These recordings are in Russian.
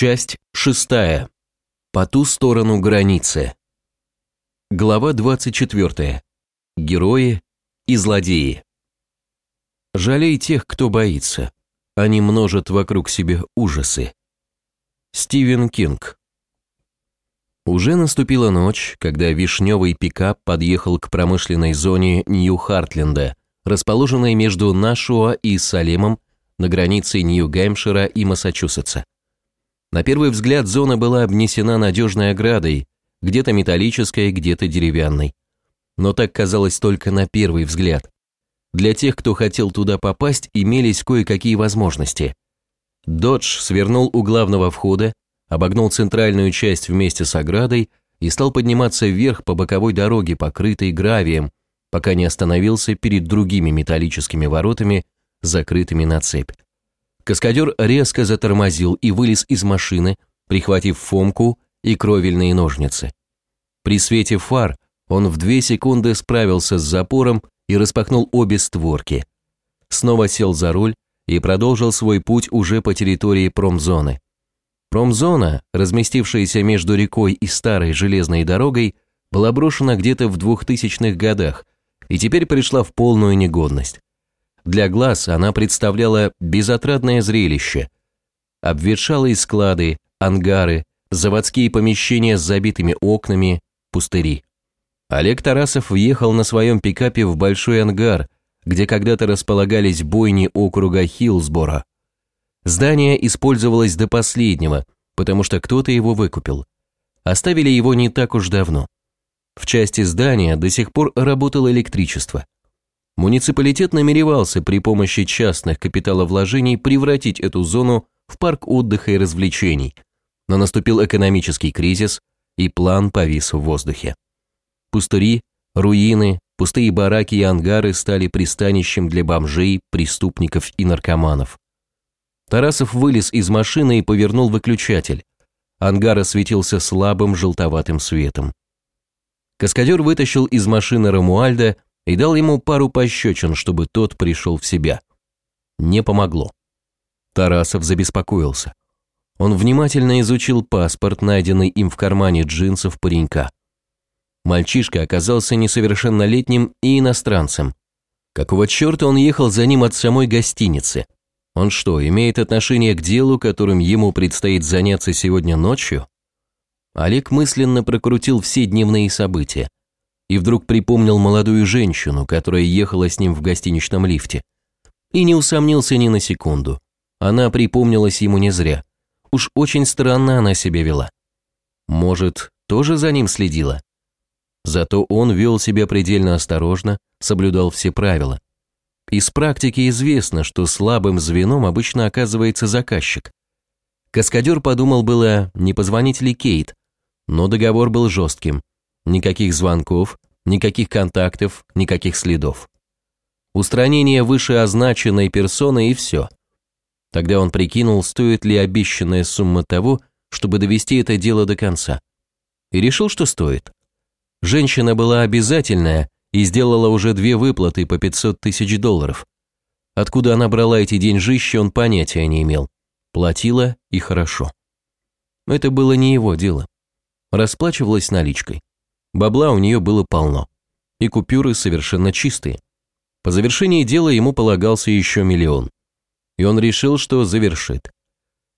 Часть шестая. По ту сторону границы. Глава 24. Герои и злодеи. Жалей тех, кто боится. Они множат вокруг себе ужасы. Стивен Кинг. Уже наступила ночь, когда вишневый пикап подъехал к промышленной зоне Нью-Хартленда, расположенной между Нашуа и Салемом на границе Нью-Гэмпшира и Массачусетса. На первый взгляд зона была обнесена надежной оградой, где-то металлической, где-то деревянной. Но так казалось только на первый взгляд. Для тех, кто хотел туда попасть, имелись кое-какие возможности. Додж свернул у главного входа, обогнул центральную часть вместе с оградой и стал подниматься вверх по боковой дороге, покрытой гравием, пока не остановился перед другими металлическими воротами, закрытыми на цепь. Каскадер резко затормозил и вылез из машины, прихватив фомку и кровельные ножницы. При свете фар он в две секунды справился с запором и распахнул обе створки. Снова сел за руль и продолжил свой путь уже по территории промзоны. Промзона, разместившаяся между рекой и старой железной дорогой, была брошена где-то в 2000-х годах и теперь пришла в полную негодность. Для глаз она представляла безотрадное зрелище. Обветшалые склады, ангары, заводские помещения с забитыми окнами, пустыри. Олег Тарасов въехал на своем пикапе в большой ангар, где когда-то располагались бойни округа Хилсбора. Здание использовалось до последнего, потому что кто-то его выкупил. Оставили его не так уж давно. В части здания до сих пор работало электричество – Муниципалитет намеревался при помощи частных капиталовложений превратить эту зону в парк отдыха и развлечений, но наступил экономический кризис, и план повис в воздухе. Пустыри, руины, пустые бараки и ангары стали пристанищем для бомжей, преступников и наркоманов. Тарасов вылез из машины и повернул выключатель. Ангар осветился слабым желтоватым светом. Каскадер вытащил из машины Рамуальда и дал ему пару пощечин, чтобы тот пришел в себя. Не помогло. Тарасов забеспокоился. Он внимательно изучил паспорт, найденный им в кармане джинсов паренька. Мальчишка оказался несовершеннолетним и иностранцем. Какого черта он ехал за ним от самой гостиницы? Он что, имеет отношение к делу, которым ему предстоит заняться сегодня ночью? Олег мысленно прокрутил все дневные события и вдруг припомнил молодую женщину, которая ехала с ним в гостиничном лифте. И не усомнился ни на секунду. Она припомнилась ему не зря. Уж очень странно она себя вела. Может, тоже за ним следила? Зато он вел себя предельно осторожно, соблюдал все правила. Из практики известно, что слабым звеном обычно оказывается заказчик. Каскадер подумал было, не позвонить ли Кейт, но договор был жестким. Никаких звонков, никаких контактов, никаких следов. Устранение вышеозначенной персоны и все. Тогда он прикинул, стоит ли обещанная сумма того, чтобы довести это дело до конца. И решил, что стоит. Женщина была обязательная и сделала уже две выплаты по 500 тысяч долларов. Откуда она брала эти деньжищи, он понятия не имел. Платила и хорошо. Это было не его дело. Расплачивалась наличкой. Бабла у нее было полно. И купюры совершенно чистые. По завершении дела ему полагался еще миллион. И он решил, что завершит.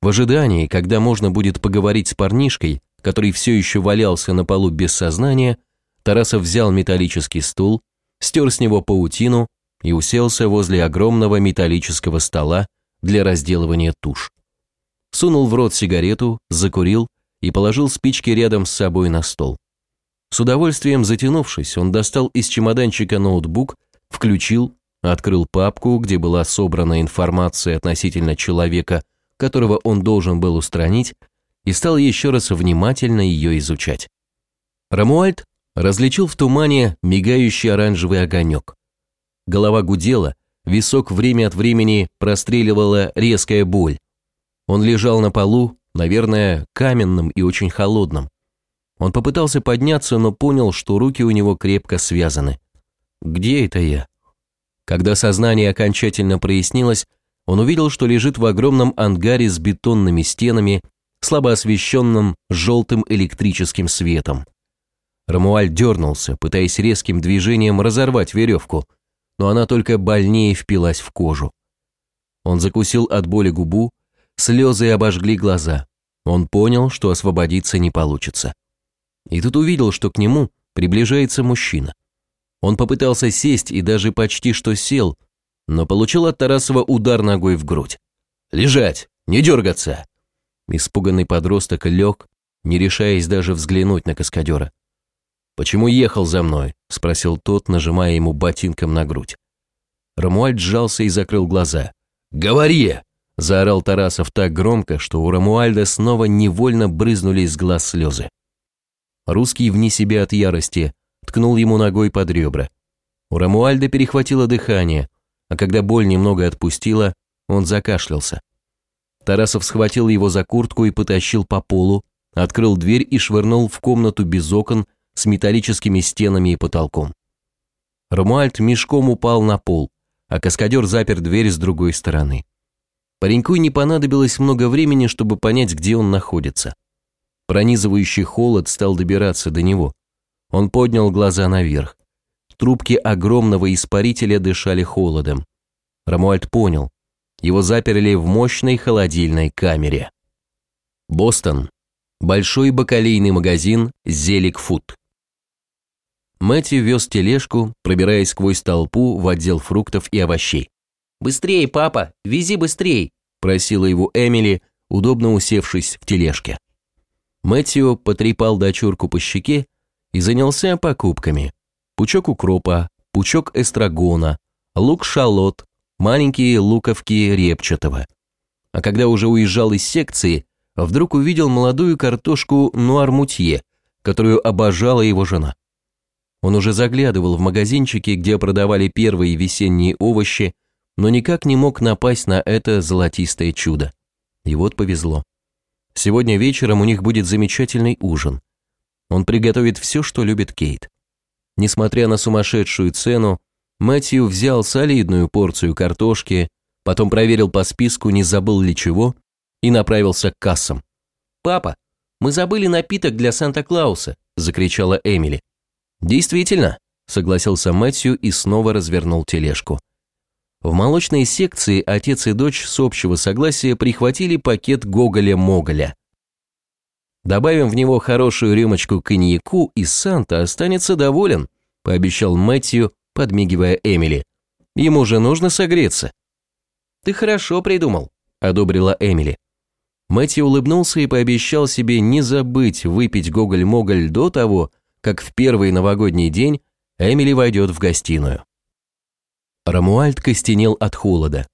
В ожидании, когда можно будет поговорить с парнишкой, который все еще валялся на полу без сознания, Тарасов взял металлический стул, стер с него паутину и уселся возле огромного металлического стола для разделывания туш. Сунул в рот сигарету, закурил и положил спички рядом с собой на стол. С удовольствием затянувшись, он достал из чемоданчика ноутбук, включил, открыл папку, где была собрана информация относительно человека, которого он должен был устранить, и стал еще раз внимательно ее изучать. Рамуальд различил в тумане мигающий оранжевый огонек. Голова гудела, висок время от времени простреливала резкая боль. Он лежал на полу, наверное, каменным и очень холодным. Он попытался подняться, но понял, что руки у него крепко связаны. «Где это я?» Когда сознание окончательно прояснилось, он увидел, что лежит в огромном ангаре с бетонными стенами, слабо освещенном желтым электрическим светом. Рамуаль дернулся, пытаясь резким движением разорвать веревку, но она только больнее впилась в кожу. Он закусил от боли губу, слезы обожгли глаза. Он понял, что освободиться не получится. И тут увидел, что к нему приближается мужчина. Он попытался сесть и даже почти что сел, но получил от Тарасова удар ногой в грудь. «Лежать! Не дергаться!» Испуганный подросток лег, не решаясь даже взглянуть на каскадера. «Почему ехал за мной?» – спросил тот, нажимая ему ботинком на грудь. Рамуальд сжался и закрыл глаза. «Говори!» – заорал Тарасов так громко, что у Рамуальда снова невольно брызнули из глаз слезы. Русский вне себя от ярости ткнул ему ногой под ребра. У Рамуальда перехватило дыхание, а когда боль немного отпустила, он закашлялся. Тарасов схватил его за куртку и потащил по полу, открыл дверь и швырнул в комнату без окон с металлическими стенами и потолком. Рамуальд мешком упал на пол, а каскадер запер дверь с другой стороны. Пареньку не понадобилось много времени, чтобы понять, где он находится. Пронизывающий холод стал добираться до него. Он поднял глаза наверх. Трубки огромного испарителя дышали холодом. Рамуальд понял. Его заперли в мощной холодильной камере. Бостон. Большой бакалейный магазин «Зелик Фуд». Мэтью вез тележку, пробираясь сквозь толпу в отдел фруктов и овощей. «Быстрее, папа, вези быстрей!» – просила его Эмили, удобно усевшись в тележке. Мэтью потрепал дочурку по щеке и занялся покупками. Пучок укропа, пучок эстрагона, лук-шалот, маленькие луковки репчатого. А когда уже уезжал из секции, вдруг увидел молодую картошку нуар-мутье, которую обожала его жена. Он уже заглядывал в магазинчики, где продавали первые весенние овощи, но никак не мог напасть на это золотистое чудо. И вот повезло. Сегодня вечером у них будет замечательный ужин. Он приготовит все, что любит Кейт. Несмотря на сумасшедшую цену, Мэтью взял солидную порцию картошки, потом проверил по списку, не забыл ли чего, и направился к кассам. «Папа, мы забыли напиток для Санта-Клауса», – закричала Эмили. «Действительно», – согласился Мэтью и снова развернул тележку. В молочной секции отец и дочь с общего согласия прихватили пакет Гоголя-Моголя. «Добавим в него хорошую рюмочку коньяку, и Санта останется доволен», – пообещал Мэтью, подмигивая Эмили. «Ему же нужно согреться». «Ты хорошо придумал», – одобрила Эмили. Мэтью улыбнулся и пообещал себе не забыть выпить Гоголь-Моголь до того, как в первый новогодний день Эмили войдет в гостиную. Рамуальд костенел от холода.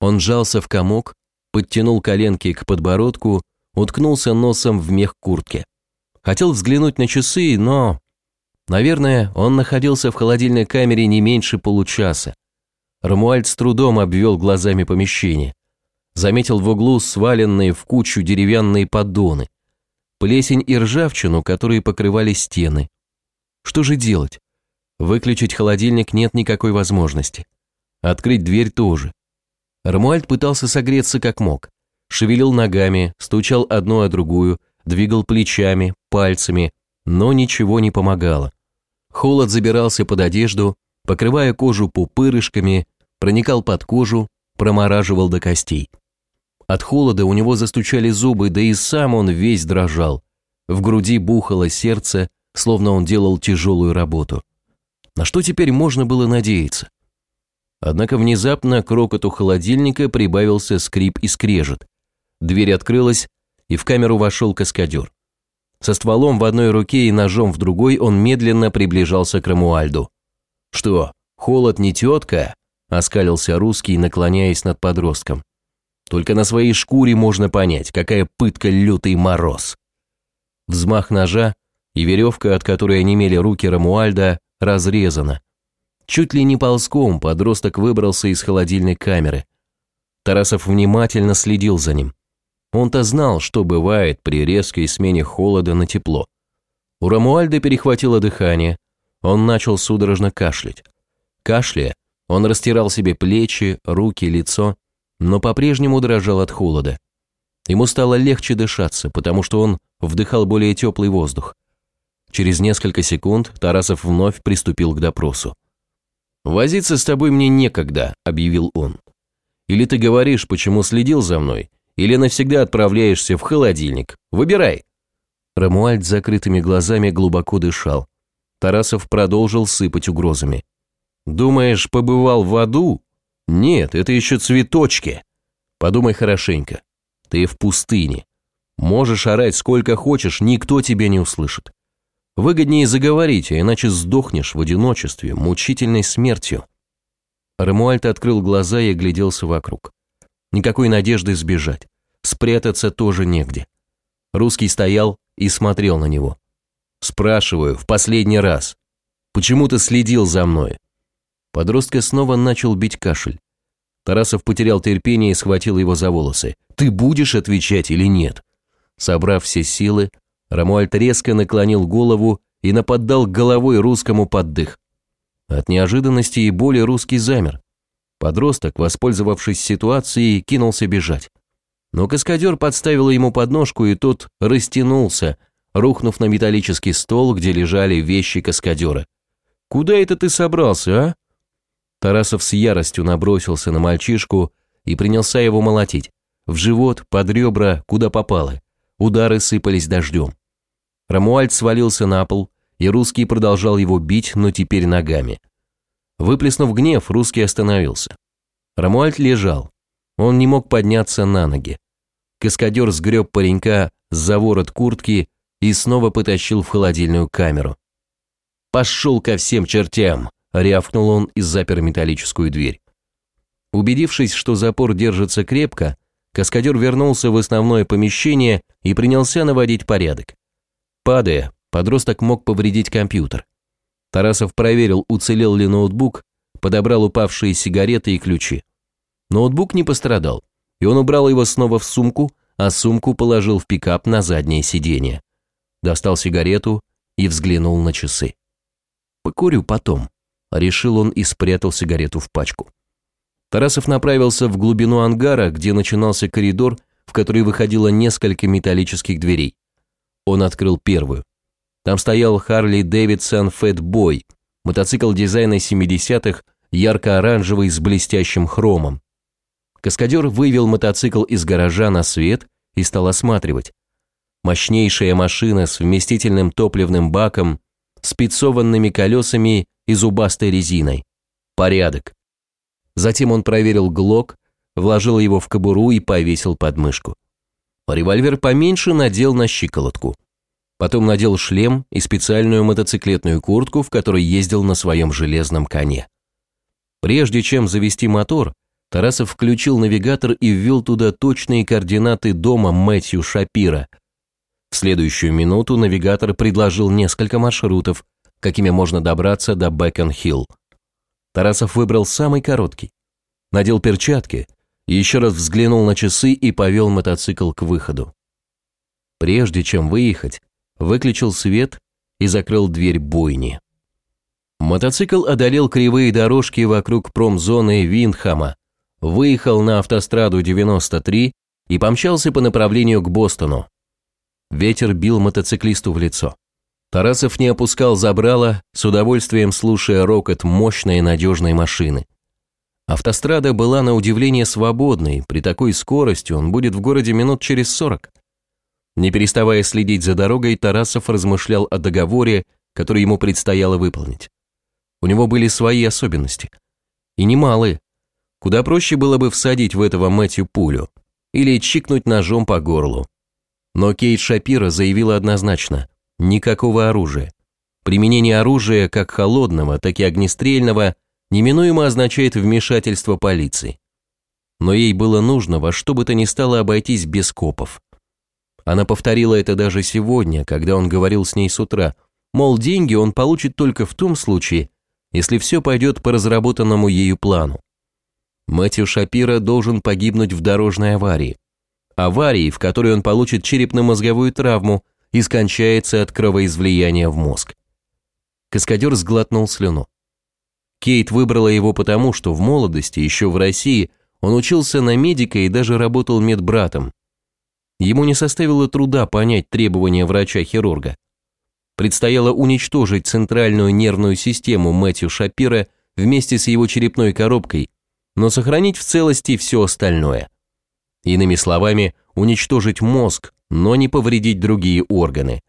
Он сжался в комок, подтянул коленки к подбородку, уткнулся носом в мех куртки. Хотел взглянуть на часы, но... Наверное, он находился в холодильной камере не меньше получаса. Рамуальд с трудом обвел глазами помещение. Заметил в углу сваленные в кучу деревянные поддоны. Плесень и ржавчину, которые покрывали стены. Что же делать? Выключить холодильник нет никакой возможности. Открыть дверь тоже. Рамуальд пытался согреться как мог. Шевелил ногами, стучал одну о другую, двигал плечами, пальцами, но ничего не помогало. Холод забирался под одежду, покрывая кожу пупырышками, проникал под кожу, промораживал до костей. От холода у него застучали зубы, да и сам он весь дрожал. В груди бухало сердце, словно он делал тяжелую работу. На что теперь можно было надеяться? Однако внезапно к рокоту холодильника прибавился скрип и скрежет. Дверь открылась, и в камеру вошел каскадер. Со стволом в одной руке и ножом в другой он медленно приближался к Рамуальду. «Что, холод не тетка?» – оскалился русский, наклоняясь над подростком. «Только на своей шкуре можно понять, какая пытка лютый мороз». Взмах ножа, и веревка, от которой онемели руки Рамуальда, разрезана. Чуть ли не ползком подросток выбрался из холодильной камеры. Тарасов внимательно следил за ним. Он-то знал, что бывает при резкой смене холода на тепло. У Рамуальда перехватило дыхание, он начал судорожно кашлять. Кашляя, он растирал себе плечи, руки, лицо, но по-прежнему дрожал от холода. Ему стало легче дышаться, потому что он вдыхал более теплый воздух. Через несколько секунд Тарасов вновь приступил к допросу. «Возиться с тобой мне некогда», – объявил он. «Или ты говоришь, почему следил за мной, или навсегда отправляешься в холодильник. Выбирай». Рамуальд закрытыми глазами глубоко дышал. Тарасов продолжил сыпать угрозами. «Думаешь, побывал в аду? Нет, это еще цветочки. Подумай хорошенько. Ты в пустыне. Можешь орать сколько хочешь, никто тебя не услышит. Выгоднее заговорить, а иначе сдохнешь в одиночестве, мучительной смертью». Рамуальд открыл глаза и огляделся вокруг. Никакой надежды сбежать. Спрятаться тоже негде. Русский стоял и смотрел на него. Спрашиваю, в последний раз. Почему ты следил за мной? Подростка снова начал бить кашель. Тарасов потерял терпение и схватил его за волосы. «Ты будешь отвечать или нет?» Собрав все силы, Рамуальд резко наклонил голову и нападал головой русскому под дых. От неожиданности и боли русский замер. Подросток, воспользовавшись ситуацией, кинулся бежать. Но каскадер подставил ему подножку, и тот растянулся, рухнув на металлический стол, где лежали вещи каскадера. «Куда это ты собрался, а?» Тарасов с яростью набросился на мальчишку и принялся его молотить. В живот, под ребра, куда попало. Удары сыпались дождем. Рамуальд свалился на пол, и русский продолжал его бить, но теперь ногами. Выплеснув гнев, русский остановился. Рамуальд лежал. Он не мог подняться на ноги. Каскадер сгреб паренька за ворот куртки и снова потащил в холодильную камеру. «Пошел ко всем чертям!» – рявкнул он и запер металлическую дверь. Убедившись, что запор держится крепко, каскадер вернулся в основное помещение и принялся наводить порядок. Падая, подросток мог повредить компьютер. Тарасов проверил, уцелел ли ноутбук, подобрал упавшие сигареты и ключи. Ноутбук не пострадал, и он убрал его снова в сумку, а сумку положил в пикап на заднее сиденье. Достал сигарету и взглянул на часы. «Покурю потом», – решил он и спрятал сигарету в пачку. Тарасов направился в глубину ангара, где начинался коридор, в который выходило несколько металлических дверей. Он открыл первую. Там стоял Харли Дэвидсон Фэтбой, мотоцикл дизайна 70-х, ярко-оранжевый с блестящим хромом. Каскадер вывел мотоцикл из гаража на свет и стал осматривать. Мощнейшая машина с вместительным топливным баком, спецованными колесами и зубастой резиной. Порядок. Затем он проверил глок, вложил его в кобуру и повесил под мышку. Револьвер поменьше надел на щиколотку. Потом надел шлем и специальную мотоциклетную куртку, в которой ездил на своем железном коне. Прежде чем завести мотор, Тарасов включил навигатор и ввел туда точные координаты дома Мэтью Шапира. В следующую минуту навигатор предложил несколько маршрутов, какими можно добраться до Бэкон-Хилл. Тарасов выбрал самый короткий. Надел перчатки, еще раз взглянул на часы и повел мотоцикл к выходу. Прежде чем выехать, выключил свет и закрыл дверь бойни. Мотоцикл одолел кривые дорожки вокруг промзоны Виндхама, выехал на автостраду 93 и помчался по направлению к Бостону. Ветер бил мотоциклисту в лицо. Тарасов не опускал забрала, с удовольствием слушая рокот мощной и надежной машины. Автострада была на удивление свободной, при такой скорости он будет в городе минут через сорок. Не переставая следить за дорогой, Тарасов размышлял о договоре, который ему предстояло выполнить. У него были свои особенности. И немалые. Куда проще было бы всадить в этого Мэтью пулю или чикнуть ножом по горлу. Но Кейт Шапира заявила однозначно – никакого оружия. Применение оружия как холодного, так и огнестрельного неминуемо означает вмешательство полиции. Но ей было нужно во что бы то ни стало обойтись без копов. Она повторила это даже сегодня, когда он говорил с ней с утра, мол, деньги он получит только в том случае, если все пойдет по разработанному ею плану. Мэтью Шапира должен погибнуть в дорожной аварии. Аварии, в которой он получит черепно-мозговую травму и скончается от кровоизлияния в мозг. Каскадер сглотнул слюну. Кейт выбрала его потому, что в молодости, еще в России, он учился на медика и даже работал медбратом. ему не составило труда понять требования врача-хирурга. Предстояло уничтожить центральную нервную систему Мэтью Шапира вместе с его черепной коробкой, но сохранить в целости все остальное. Иными словами, уничтожить мозг, но не повредить другие органы.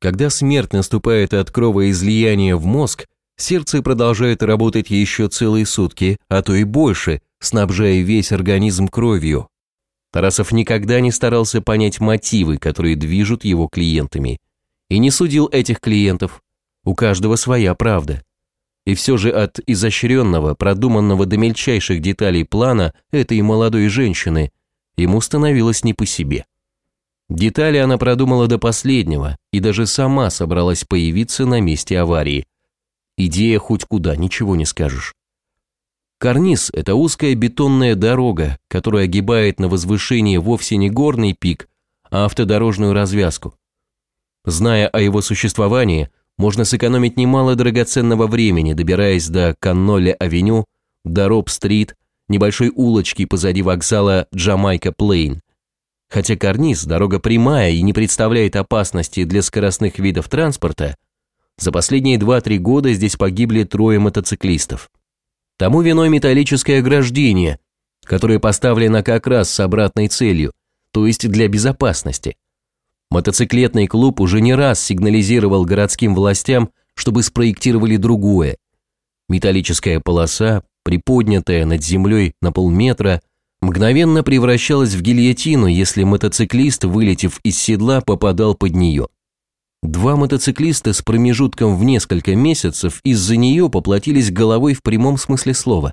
Когда смерть наступает от кровоизлияния в мозг, сердце продолжает работать еще целые сутки, а то и больше, снабжая весь организм кровью. Тарасов никогда не старался понять мотивы, которые движут его клиентами. И не судил этих клиентов. У каждого своя правда. И все же от изощренного, продуманного до мельчайших деталей плана этой молодой женщины ему становилось не по себе. Детали она продумала до последнего и даже сама собралась появиться на месте аварии. Идея хоть куда, ничего не скажешь. Карниз – это узкая бетонная дорога, которая огибает на возвышении вовсе не горный пик, а автодорожную развязку. Зная о его существовании, можно сэкономить немало драгоценного времени, добираясь до Канноле-авеню, до Роб-стрит, небольшой улочки позади вокзала Джамайка-Плейн. Хотя карниз – дорога прямая и не представляет опасности для скоростных видов транспорта, за последние 2-3 года здесь погибли трое мотоциклистов. Тому виной металлическое ограждение, которое поставлено как раз с обратной целью, то есть для безопасности. Мотоциклетный клуб уже не раз сигнализировал городским властям, чтобы спроектировали другое. Металлическая полоса, приподнятая над землей на полметра, мгновенно превращалась в гильотину, если мотоциклист, вылетев из седла, попадал под нее. Два мотоциклиста с промежутком в несколько месяцев из-за нее поплатились головой в прямом смысле слова,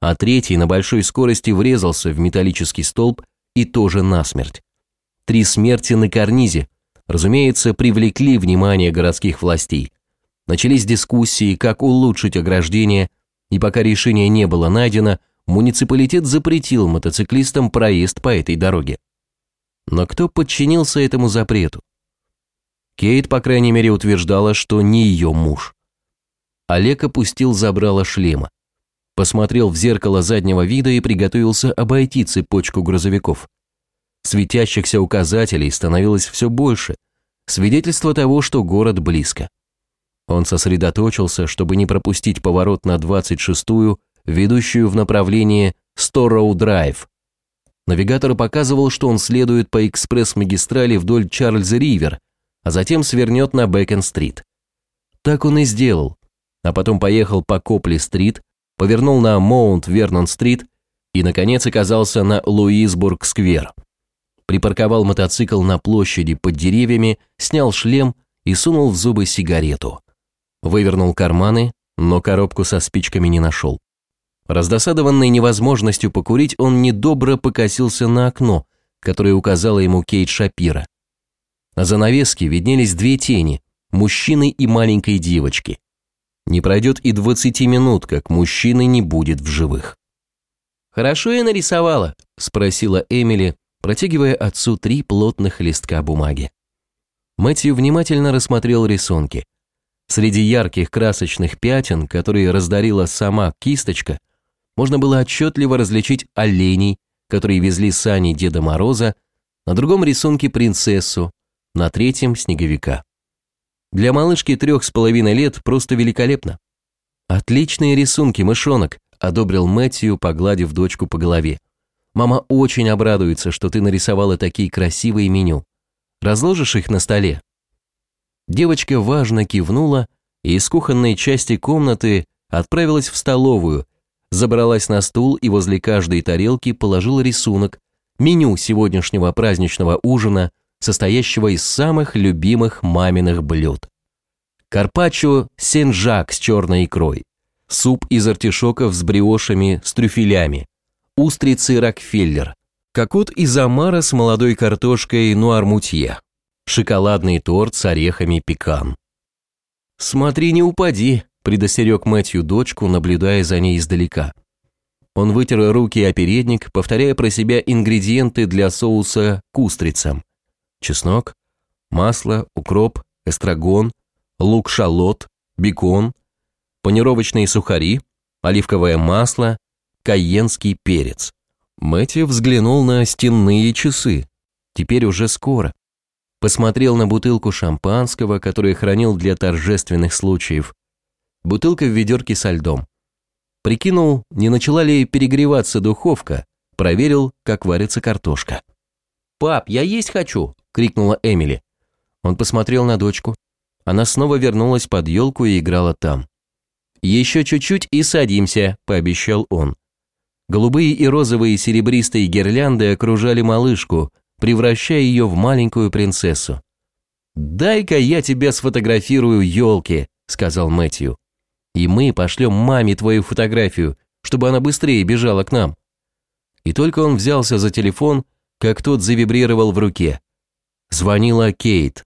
а третий на большой скорости врезался в металлический столб и тоже насмерть. Три смерти на карнизе, разумеется, привлекли внимание городских властей. Начались дискуссии, как улучшить ограждение, и пока решение не было найдено, муниципалитет запретил мотоциклистам проезд по этой дороге. Но кто подчинился этому запрету? Кейт, по крайней мере, утверждала, что не ее муж. Олег опустил забрало шлема, посмотрел в зеркало заднего вида и приготовился обойти цепочку грузовиков. Светящихся указателей становилось все больше, свидетельство того, что город близко. Он сосредоточился, чтобы не пропустить поворот на 26-ю, ведущую в направлении Стороу-Драйв. Навигатор показывал, что он следует по экспресс-магистрали вдоль Чарльз-Ривер, а затем свернет на Бэкон-стрит. Так он и сделал, а потом поехал по Копли-стрит, повернул на Моунт-Вернон-стрит и, наконец, оказался на Луисбург-сквер. Припарковал мотоцикл на площади под деревьями, снял шлем и сунул в зубы сигарету. Вывернул карманы, но коробку со спичками не нашел. Раздосадованный невозможностью покурить, он недобро покосился на окно, которое указала ему Кейт Шапира. На занавеске виднелись две тени – мужчины и маленькой девочки. Не пройдет и 20 минут, как мужчины не будет в живых. «Хорошо я нарисовала?» – спросила Эмили, протягивая отцу три плотных листка бумаги. Мэтью внимательно рассмотрел рисунки. Среди ярких красочных пятен, которые раздарила сама кисточка, можно было отчетливо различить оленей, которые везли сани Деда Мороза, на другом рисунке принцессу, на третьем – снеговика. Для малышки трех с половиной лет просто великолепно. «Отличные рисунки, мышонок», – одобрил Мэтью, погладив дочку по голове. «Мама очень обрадуется, что ты нарисовала такие красивые меню. Разложишь их на столе?» Девочка важно кивнула и из кухонной части комнаты отправилась в столовую, забралась на стул и возле каждой тарелки положила рисунок, меню сегодняшнего праздничного ужина – состоящего из самых любимых маминых блюд. Карпаччо сенжак с черной икрой, суп из артишоков с бриошами с трюфелями, устрицы Рокфеллер, кокот из омара с молодой картошкой нуармутье, шоколадный торт с орехами пекан. «Смотри, не упади», – предостерег Мэтью дочку, наблюдая за ней издалека. Он вытер руки о передник, повторяя про себя ингредиенты для соуса к устрицам чеснок, масло, укроп, эстрагон, лук-шалот, бекон, панировочные сухари, оливковое масло, кайенский перец. Мэтью взглянул на стенные часы. Теперь уже скоро. Посмотрел на бутылку шампанского, которую хранил для торжественных случаев. Бутылка в ведерке со льдом. Прикинул, не начала ли перегреваться духовка, проверил, как варится картошка. «Пап, я есть хочу!» – крикнула Эмили. Он посмотрел на дочку. Она снова вернулась под елку и играла там. «Еще чуть-чуть и садимся», – пообещал он. Голубые и розовые серебристые гирлянды окружали малышку, превращая ее в маленькую принцессу. «Дай-ка я тебя сфотографирую, елки», – сказал Мэтью. «И мы пошлем маме твою фотографию, чтобы она быстрее бежала к нам». И только он взялся за телефон, как тот завибрировал в руке. Звонила Кейт.